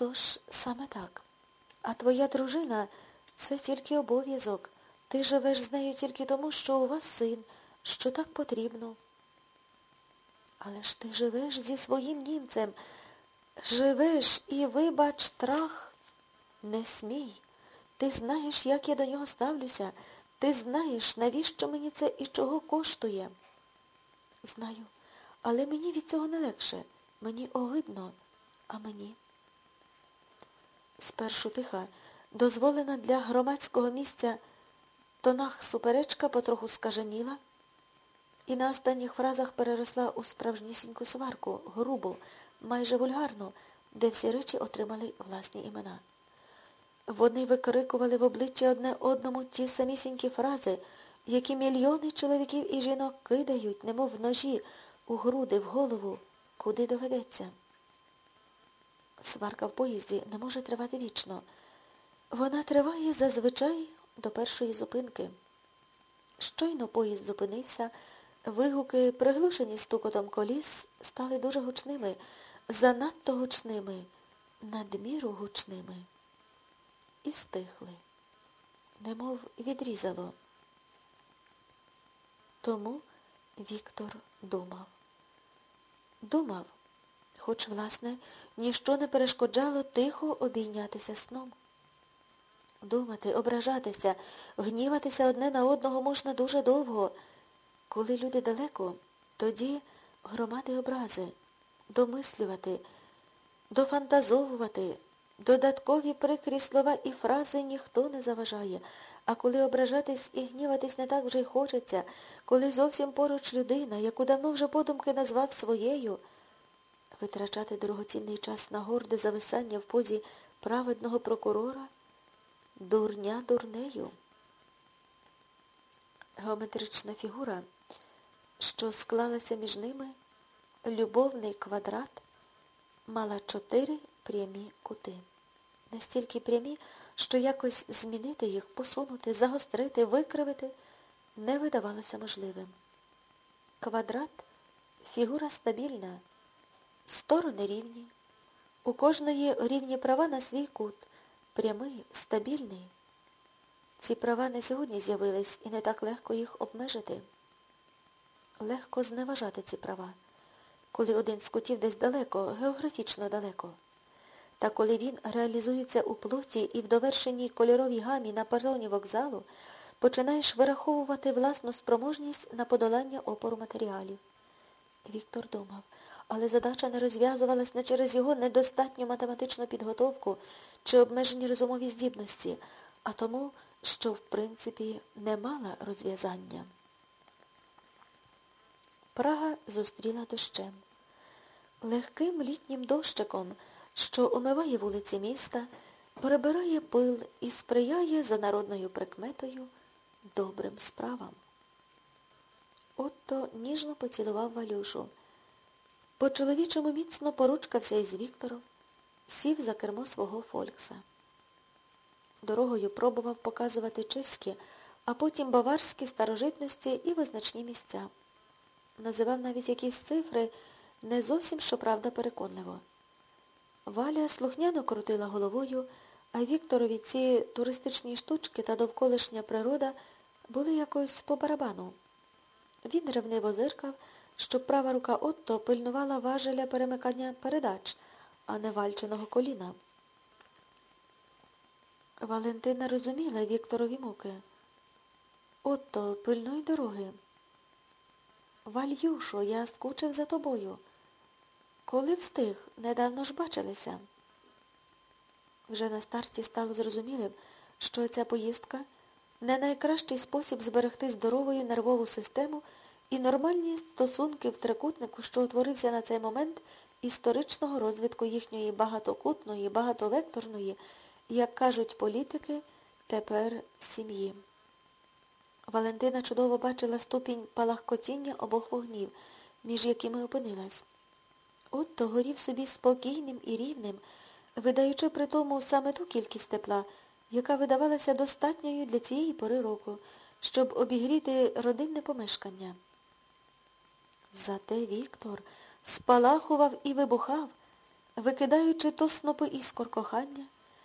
Отож, саме так. А твоя дружина це тільки обов'язок. Ти живеш з нею тільки тому, що у вас син, що так потрібно. Але ж ти живеш зі своїм німцем. Живеш і, вибач, трах. Не смій. Ти знаєш, як я до нього ставлюся. Ти знаєш, навіщо мені це і чого коштує. Знаю, але мені від цього не легше. Мені огидно, а мені. Спершу тиха, дозволена для громадського місця тонах суперечка потроху скаженіла і на останніх фразах переросла у справжнісіньку сварку, грубу, майже вульгарну, де всі речі отримали власні імена. Вони викрикували в обличчя одне одному ті самісінькі фрази, які мільйони чоловіків і жінок кидають, немов в ножі, у груди, в голову, куди доведеться. Сварка в поїзді не може тривати вічно. Вона триває зазвичай до першої зупинки. Щойно поїзд зупинився, вигуки, приглушені стукотом коліс, стали дуже гучними, занадто гучними, надміру гучними. І стихли, немов відрізало. Тому Віктор думав. Думав, хоч, власне, ніщо не перешкоджало тихо обійнятися сном. Думати, ображатися, гніватися одне на одного можна дуже довго. Коли люди далеко, тоді громади образи, домислювати, дофантазовувати, додаткові прикрі слова і фрази ніхто не заважає. А коли ображатись і гніватись не так вже й хочеться, коли зовсім поруч людина, яку давно вже подумки назвав своєю, витрачати дорогоцінний час на горде зависання в позі праведного прокурора, дурня дурнею. Геометрична фігура, що склалася між ними, любовний квадрат, мала чотири прямі кути. Настільки прямі, що якось змінити їх, посунути, загострити, викривити не видавалося можливим. Квадрат фігура стабільна, сторони рівні. У кожної рівні права на свій кут, прямий, стабільний. Ці права не сьогодні з'явились і не так легко їх обмежити. Легко зневажати ці права, коли один з кутів десь далеко, географічно далеко. Та коли він реалізується у плоті і в довершеній кольоровій гамі на пероні вокзалу, починаєш вираховувати власну спроможність на подолання опору матеріалів. Віктор думав, але задача не розв'язувалась не через його недостатню математичну підготовку чи обмежені розумові здібності, а тому, що, в принципі, не мала розв'язання. Прага зустріла дощем. Легким літнім дощиком що омиває вулиці міста, перебирає пил і сприяє за народною прикметою добрим справам. Отто ніжно поцілував Валюшу. По чоловічому міцно поручкався із Віктором, сів за кермо свого Фолькса. Дорогою пробував показувати чеські, а потім баварські старожитності і визначні місця. Називав навіть якісь цифри не зовсім щоправда переконливо. Валя слухняно крутила головою, а Вікторові ці туристичні штучки та довколишня природа були якось по барабану. Він ревниво зиркав, щоб права рука Отто пильнувала важеля перемикання передач, а не вальченого коліна. Валентина розуміла Вікторові муки. Отто, пильнуй дороги. Вальюшо, я скучив за тобою. Коли встиг, недавно ж бачилися. Вже на старті стало зрозумілим, що ця поїздка не найкращий спосіб зберегти здоровою нервову систему і нормальні стосунки в трикутнику, що утворився на цей момент історичного розвитку їхньої багатокутної, багатовекторної, як кажуть політики, тепер сім'ї. Валентина чудово бачила ступінь палахкотіння обох вогнів, між якими опинилась. Отто горів собі спокійним і рівним, видаючи при тому саме ту кількість тепла, яка видавалася достатньою для цієї пори року, щоб обігріти родинне помешкання. Зате Віктор спалахував і вибухав, викидаючи то снопи іскор кохання,